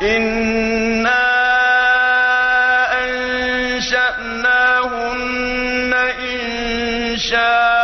إِنَّا أَنشَأْنَاهُنَّ إِنشَاءً